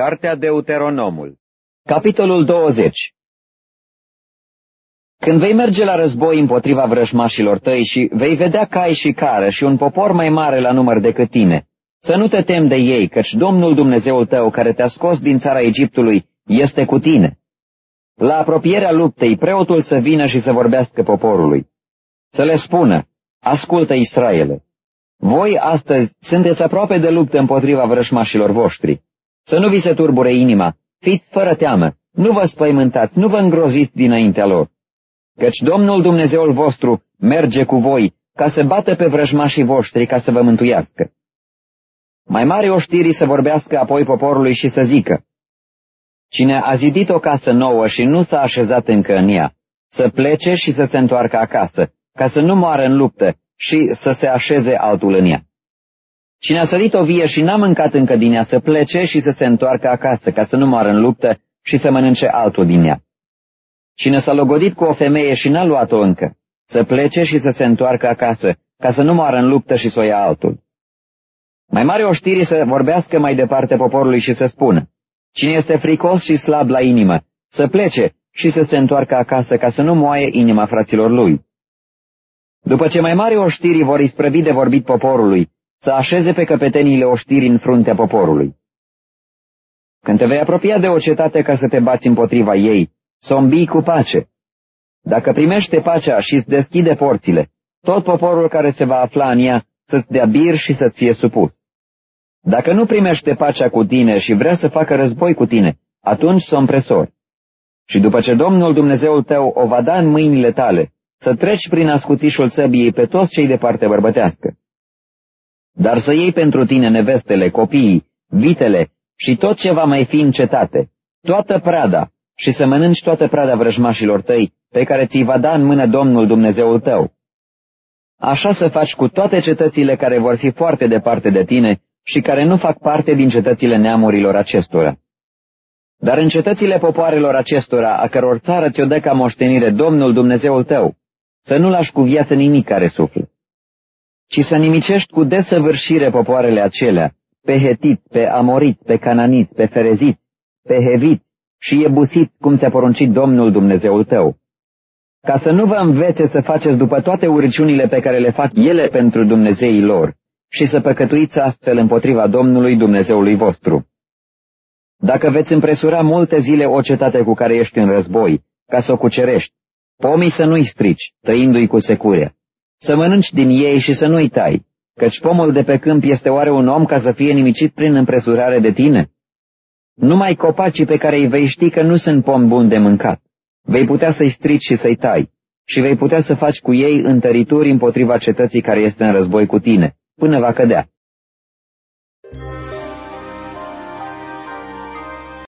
Cartea Deuteronomul Capitolul 20 Când vei merge la război împotriva vrăjmașilor tăi și vei vedea cai și cară și un popor mai mare la număr decât tine, să nu te tem de ei, căci Domnul Dumnezeul tău, care te-a scos din țara Egiptului, este cu tine. La apropierea luptei, preotul să vină și să vorbească poporului. Să le spună, ascultă Israele, voi astăzi sunteți aproape de luptă împotriva vrăjmașilor voștri. Să nu vi se turbure inima, fiți fără teamă, nu vă spăimântați, nu vă îngroziți dinaintea lor. Căci Domnul Dumnezeul vostru merge cu voi ca să bată pe vrăjmașii voștri ca să vă mântuiască. Mai mare oștirii să vorbească apoi poporului și să zică, Cine a zidit o casă nouă și nu s-a așezat încă în ea, să plece și să se întoarcă acasă, ca să nu moară în luptă și să se așeze altul în ea. Cine a sărit o vie și n-a mâncat încă din ea să plece și să se întoarcă acasă, ca să nu moară în luptă și să mănânce altul din ea. Cine s-a logodit cu o femeie și n-a luat-o încă, să plece și să se întoarcă acasă, ca să nu moară în luptă și să o ia altul. Mai mare oștirii să vorbească mai departe poporului și să spună, cine este fricos și slab la inimă, să plece și să se întoarcă acasă, ca să nu moaie inima fraților lui. După ce mai mari oștirii vor isprăvi de vorbit poporului, să așeze pe căpeteniile oștiri în fruntea poporului. Când te vei apropia de o cetate ca să te bați împotriva ei, să o cu pace. Dacă primește pacea și îți deschide porțile, tot poporul care se va afla în ea să-ți dea bir și să-ți fie supus. Dacă nu primește pacea cu tine și vrea să facă război cu tine, atunci să o împresori. Și după ce Domnul Dumnezeul tău o va da în mâinile tale, să treci prin ascuțișul săbiei pe toți cei de parte bărbătească. Dar să iei pentru tine nevestele, copiii, vitele și tot ce va mai fi în cetate, toată prada, și să mănânci toată prada vrăjmașilor tăi, pe care ți-i va da în mână Domnul Dumnezeul tău. Așa să faci cu toate cetățile care vor fi foarte departe de tine și care nu fac parte din cetățile neamurilor acestora. Dar în cetățile popoarelor acestora, a căror țară ți-o dă ca moștenire Domnul Dumnezeul tău, să nu lași cu viață nimic care suflă, ci să nimicești cu desăvârșire popoarele acelea, pe hetit, pe amorit, pe cananit, pe ferezit, pe hevit și ebusit, cum ți-a poruncit Domnul Dumnezeul tău, ca să nu vă învețe să faceți după toate uriciunile pe care le fac ele pentru Dumnezeii lor și să păcătuiți astfel împotriva Domnului Dumnezeului vostru. Dacă veți împresura multe zile o cetate cu care ești în război, ca să o cucerești, pomii să nu-i strici, trăindu-i cu secure, să mănânci din ei și să nu-i tai, căci pomul de pe câmp este oare un om ca să fie nimicit prin împresurare de tine? Numai copacii pe care îi vei ști că nu sunt pom bun de mâncat, vei putea să-i strici și să-i tai, și vei putea să faci cu ei întărituri împotriva cetății care este în război cu tine, până va cădea.